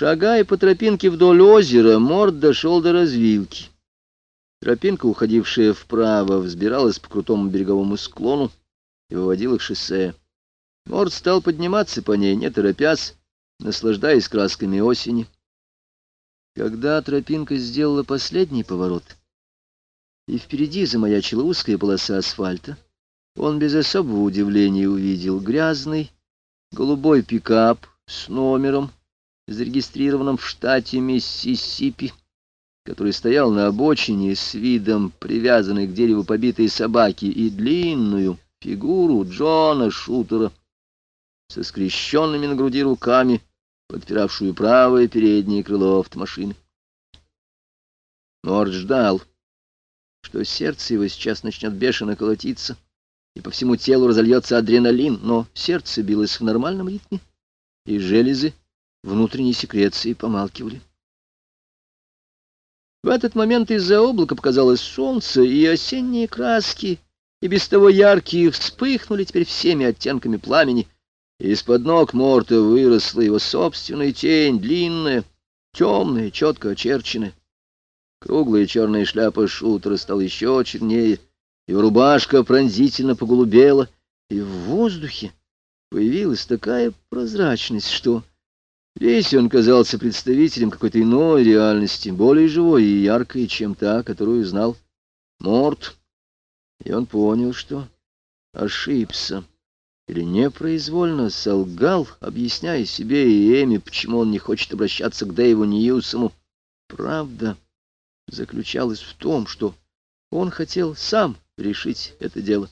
Шагая по тропинке вдоль озера, Морд дошел до развилки. Тропинка, уходившая вправо, взбиралась по крутому береговому склону и выводила к шоссе. Морд стал подниматься по ней, не торопясь, наслаждаясь красками осени. Когда тропинка сделала последний поворот, и впереди замаячила узкая полоса асфальта, он без особого удивления увидел грязный голубой пикап с номером, зарегистрированным в штате Миссисипи, который стоял на обочине с видом привязанной к дереву побитой собаки и длинную фигуру Джона Шутера со скрещенными на груди руками, подпиравшую правое переднее крыло автомашины. Норд ждал, что сердце его сейчас начнет бешено колотиться, и по всему телу разольется адреналин, но сердце билось в нормальном ритме, и железы внутренней секреции помалкивали. В этот момент из-за облака показалось солнце, и осенние краски, и без того яркие, вспыхнули теперь всеми оттенками пламени. Из-под ног Морта выросла его собственная тень, длинная, темная, четко очерченная. Круглая черная шляпа шутера стала еще чернее, его рубашка пронзительно поголубела, и в воздухе появилась такая прозрачность, что Весь он казался представителем какой-то иной реальности, более живой и яркой, чем та, которую знал Морт. И он понял, что ошибся или непроизвольно солгал, объясняя себе и Эми, почему он не хочет обращаться к Дэйву Ньюсому. Правда заключалась в том, что он хотел сам решить это дело.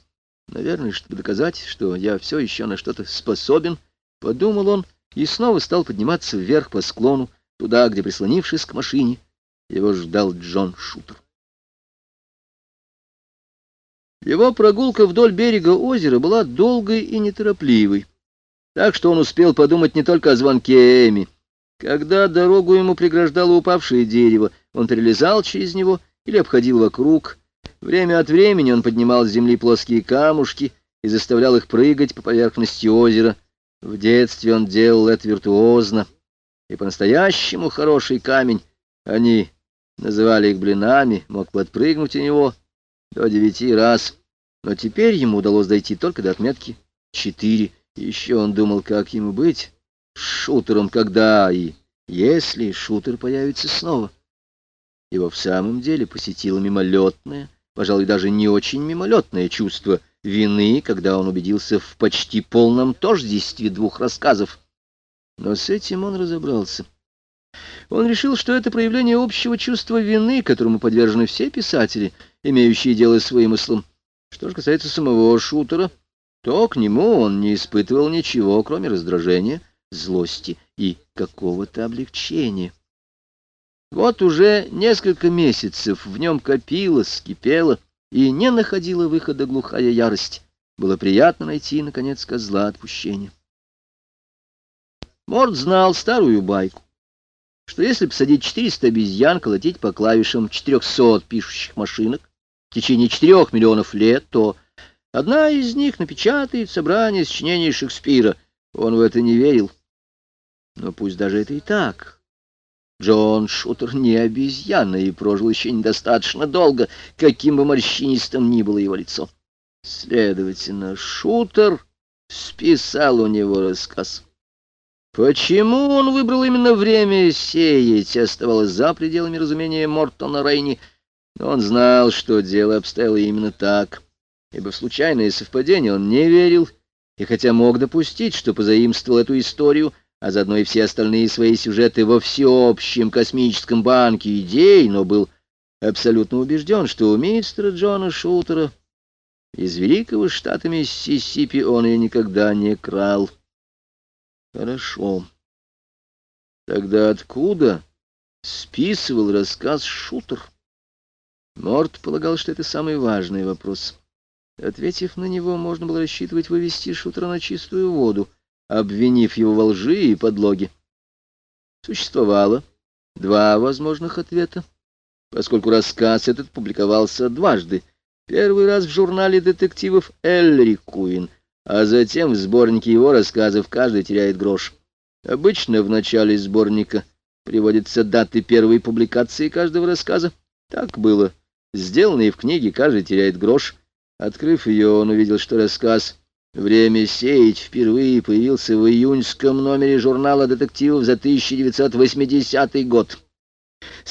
Наверное, чтобы доказать, что я все еще на что-то способен, подумал он, — и снова стал подниматься вверх по склону, туда, где, прислонившись к машине, его ждал Джон Шутер. Его прогулка вдоль берега озера была долгой и неторопливой, так что он успел подумать не только о звонке Эми. Когда дорогу ему преграждало упавшее дерево, он перелезал через него или обходил вокруг. Время от времени он поднимал с земли плоские камушки и заставлял их прыгать по поверхности озера — в детстве он делал это виртуозно, и по-настоящему хороший камень, они называли их блинами, мог подпрыгнуть у него до девяти раз, но теперь ему удалось дойти только до отметки четыре. Еще он думал, как ему быть шутером, когда и если шутер появится снова. Его в самом деле посетило мимолетное, пожалуй, даже не очень мимолетное чувство вины, когда он убедился в почти полном тождестве двух рассказов. Но с этим он разобрался. Он решил, что это проявление общего чувства вины, которому подвержены все писатели, имеющие дело с вымыслом. Что же касается самого шутера, то к нему он не испытывал ничего, кроме раздражения, злости и какого-то облегчения. Вот уже несколько месяцев в нем копилось, кипело, и не находила выхода глухая ярость. Было приятно найти, наконец, козла отпущения. Морд знал старую байку, что если посадить 400 обезьян, колотить по клавишам 400 пишущих машинок в течение 4 миллионов лет, то одна из них напечатает собрание сочинений Шекспира. Он в это не верил. Но пусть даже это и так, Джон Шутер не обезьяна и прожил еще недостаточно долго, каким бы морщинистым ни было его лицо. Следовательно, Шутер списал у него рассказ. Почему он выбрал именно время сеять, оставалось за пределами разумения Мортона Рейни, но он знал, что дело обстояло именно так, ибо в случайное совпадение он не верил, и хотя мог допустить, что позаимствовал эту историю, а заодно и все остальные свои сюжеты во всеобщем космическом банке идей, но был абсолютно убежден, что у мистера Джона Шутера из великого штата Миссисипи он ее никогда не крал. Хорошо. Тогда откуда списывал рассказ Шутер? Морт полагал, что это самый важный вопрос. Ответив на него, можно было рассчитывать вывести Шутера на чистую воду — обвинив его во лжи и подлоге. Существовало два возможных ответа, поскольку рассказ этот публиковался дважды. Первый раз в журнале детективов Эллири Куин, а затем в сборнике его рассказов «Каждый теряет грош». Обычно в начале сборника приводятся даты первой публикации каждого рассказа. Так было. Сделанный в книге каждый теряет грош. Открыв ее, он увидел, что рассказ «Время сеять» впервые появился в июньском номере журнала детективов за 1980 год.